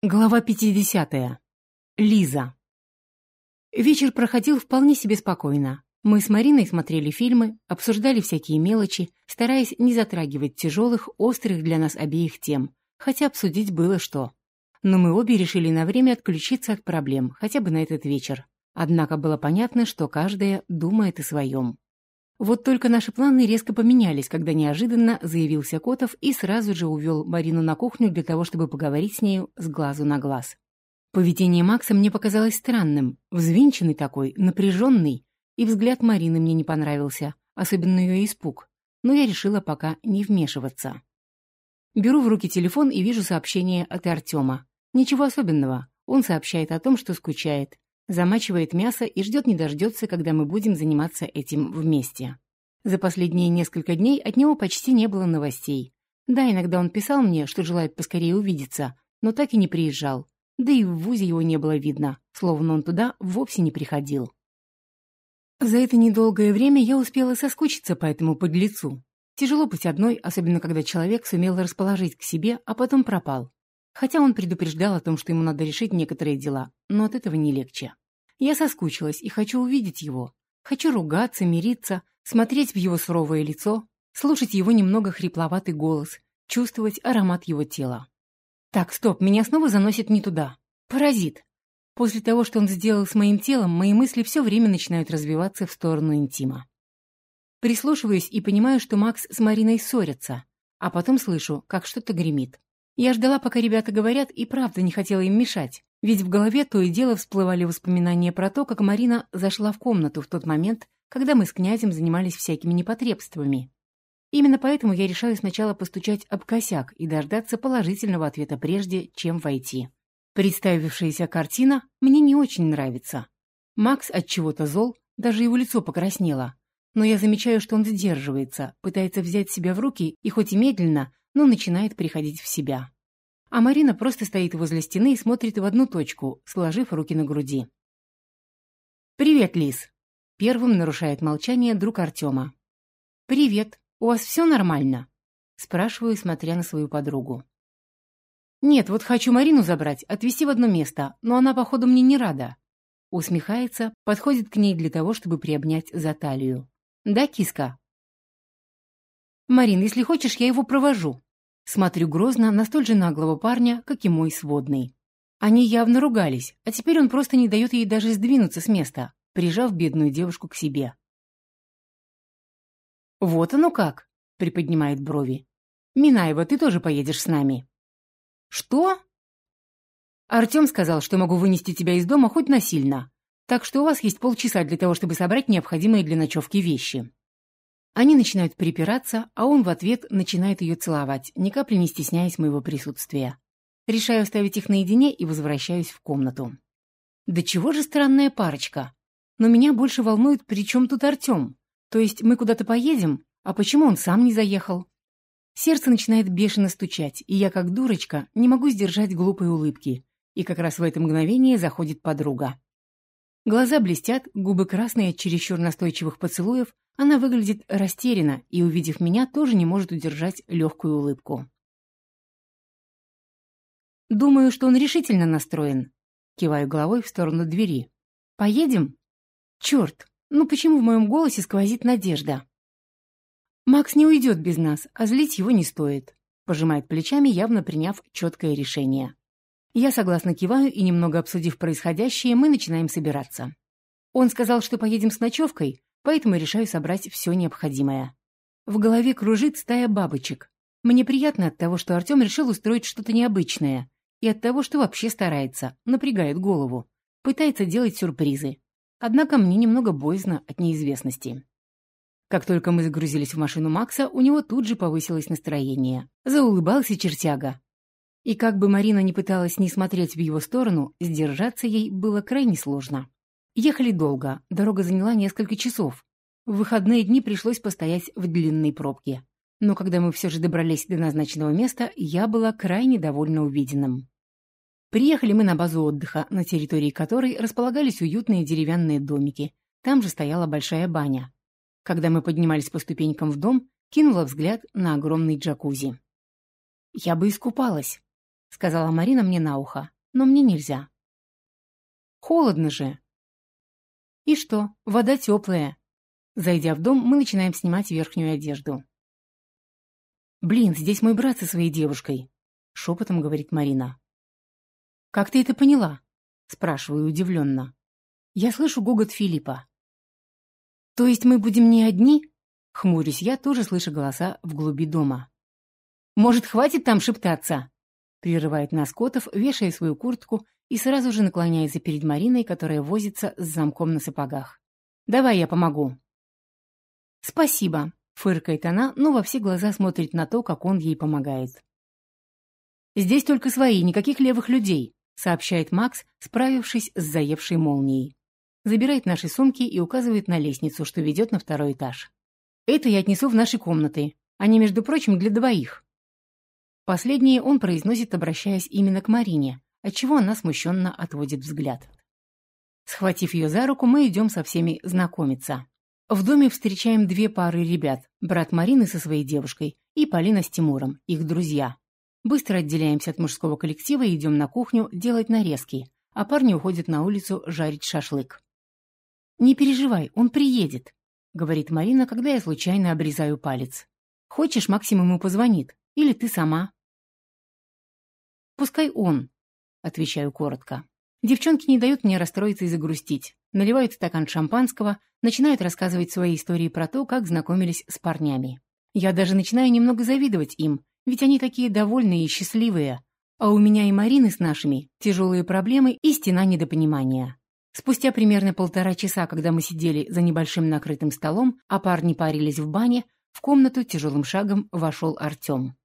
Глава 50. Лиза. Вечер проходил вполне себе спокойно. Мы с Мариной смотрели фильмы, обсуждали всякие мелочи, стараясь не затрагивать тяжелых, острых для нас обеих тем, хотя обсудить было что. Но мы обе решили на время отключиться от проблем, хотя бы на этот вечер. Однако было понятно, что каждая думает о своем. Вот только наши планы резко поменялись, когда неожиданно заявился Котов и сразу же увел Марину на кухню для того, чтобы поговорить с нею с глазу на глаз. Поведение Макса мне показалось странным, взвинченный такой, напряженный, и взгляд Марины мне не понравился, особенно ее испуг, но я решила пока не вмешиваться. Беру в руки телефон и вижу сообщение от Артема. Ничего особенного, он сообщает о том, что скучает, замачивает мясо и ждет не дождется, когда мы будем заниматься этим вместе. За последние несколько дней от него почти не было новостей. Да, иногда он писал мне, что желает поскорее увидеться, но так и не приезжал. Да и в ВУЗе его не было видно, словно он туда вовсе не приходил. За это недолгое время я успела соскучиться по этому подлецу. Тяжело быть одной, особенно когда человек сумел расположить к себе, а потом пропал. Хотя он предупреждал о том, что ему надо решить некоторые дела, но от этого не легче. Я соскучилась и хочу увидеть его. Хочу ругаться, мириться, смотреть в его суровое лицо, слушать его немного хрипловатый голос, чувствовать аромат его тела. Так, стоп, меня снова заносит не туда. Паразит. После того, что он сделал с моим телом, мои мысли все время начинают развиваться в сторону интима. Прислушиваюсь и понимаю, что Макс с Мариной ссорятся, а потом слышу, как что-то гремит. Я ждала, пока ребята говорят, и правда не хотела им мешать, ведь в голове то и дело всплывали воспоминания про то, как Марина зашла в комнату в тот момент, когда мы с князем занимались всякими непотребствами. Именно поэтому я решаю сначала постучать об косяк и дождаться положительного ответа прежде, чем войти. Представившаяся картина мне не очень нравится. Макс от чего-то зол, даже его лицо покраснело. Но я замечаю, что он сдерживается, пытается взять себя в руки и хоть и медленно, но начинает приходить в себя. А Марина просто стоит возле стены и смотрит в одну точку, сложив руки на груди. «Привет, Лис!» Первым нарушает молчание друг Артема. «Привет. У вас все нормально?» Спрашиваю, смотря на свою подругу. «Нет, вот хочу Марину забрать, отвезти в одно место, но она, походу, мне не рада». Усмехается, подходит к ней для того, чтобы приобнять за талию. «Да, киска?» «Марин, если хочешь, я его провожу», Смотрю грозно на столь же наглого парня, как и мой сводный. Они явно ругались, а теперь он просто не дает ей даже сдвинуться с места, прижав бедную девушку к себе. «Вот оно как!» — приподнимает брови. «Минаева, ты тоже поедешь с нами». «Что?» Артем сказал, что могу вынести тебя из дома хоть насильно, так что у вас есть полчаса для того, чтобы собрать необходимые для ночевки вещи. Они начинают припираться, а он в ответ начинает ее целовать, ни капли не стесняясь моего присутствия. Решаю оставить их наедине и возвращаюсь в комнату. Да чего же странная парочка? Но меня больше волнует, при чем тут Артем? То есть мы куда-то поедем, а почему он сам не заехал? Сердце начинает бешено стучать, и я, как дурочка, не могу сдержать глупой улыбки. И как раз в это мгновение заходит подруга. Глаза блестят, губы красные от чересчур настойчивых поцелуев, она выглядит растерянно и, увидев меня, тоже не может удержать легкую улыбку. «Думаю, что он решительно настроен», — киваю головой в сторону двери. «Поедем?» «Черт, ну почему в моем голосе сквозит надежда?» «Макс не уйдет без нас, а злить его не стоит», — пожимает плечами, явно приняв четкое решение. Я согласно киваю и, немного обсудив происходящее, мы начинаем собираться. Он сказал, что поедем с ночевкой, поэтому решаю собрать все необходимое. В голове кружит стая бабочек. Мне приятно от того, что Артем решил устроить что-то необычное, и от того, что вообще старается, напрягает голову, пытается делать сюрпризы. Однако мне немного боязно от неизвестности. Как только мы загрузились в машину Макса, у него тут же повысилось настроение. Заулыбался чертяга. И как бы Марина не пыталась не смотреть в его сторону, сдержаться ей было крайне сложно. Ехали долго, дорога заняла несколько часов. В выходные дни пришлось постоять в длинной пробке. Но когда мы все же добрались до назначенного места, я была крайне довольна увиденным. Приехали мы на базу отдыха, на территории которой располагались уютные деревянные домики. Там же стояла большая баня. Когда мы поднимались по ступенькам в дом, кинула взгляд на огромный джакузи. Я бы искупалась. — сказала Марина мне на ухо. «Но мне нельзя». «Холодно же». «И что? Вода теплая». Зайдя в дом, мы начинаем снимать верхнюю одежду. «Блин, здесь мой брат со своей девушкой», — шепотом говорит Марина. «Как ты это поняла?» — спрашиваю удивленно. Я слышу гогот Филиппа. «То есть мы будем не одни?» Хмурюсь я, тоже слышу голоса в глуби дома. «Может, хватит там шептаться?» Прерывает нас Котов, вешая свою куртку и сразу же наклоняется перед Мариной, которая возится с замком на сапогах. «Давай я помогу». «Спасибо», — фыркает она, но во все глаза смотрит на то, как он ей помогает. «Здесь только свои, никаких левых людей», — сообщает Макс, справившись с заевшей молнией. Забирает наши сумки и указывает на лестницу, что ведет на второй этаж. «Это я отнесу в наши комнаты. Они, между прочим, для двоих». Последнее он произносит, обращаясь именно к Марине, отчего она смущенно отводит взгляд. Схватив ее за руку, мы идем со всеми знакомиться. В доме встречаем две пары ребят, брат Марины со своей девушкой и Полина с Тимуром, их друзья. Быстро отделяемся от мужского коллектива и идем на кухню делать нарезки, а парни уходят на улицу жарить шашлык. «Не переживай, он приедет», — говорит Марина, когда я случайно обрезаю палец. «Хочешь, Максим ему позвонит, или ты сама». «Пускай он», — отвечаю коротко. Девчонки не дают мне расстроиться и загрустить. Наливают стакан шампанского, начинают рассказывать свои истории про то, как знакомились с парнями. Я даже начинаю немного завидовать им, ведь они такие довольные и счастливые. А у меня и Марины с нашими тяжелые проблемы и стена недопонимания. Спустя примерно полтора часа, когда мы сидели за небольшим накрытым столом, а парни парились в бане, в комнату тяжелым шагом вошел Артем.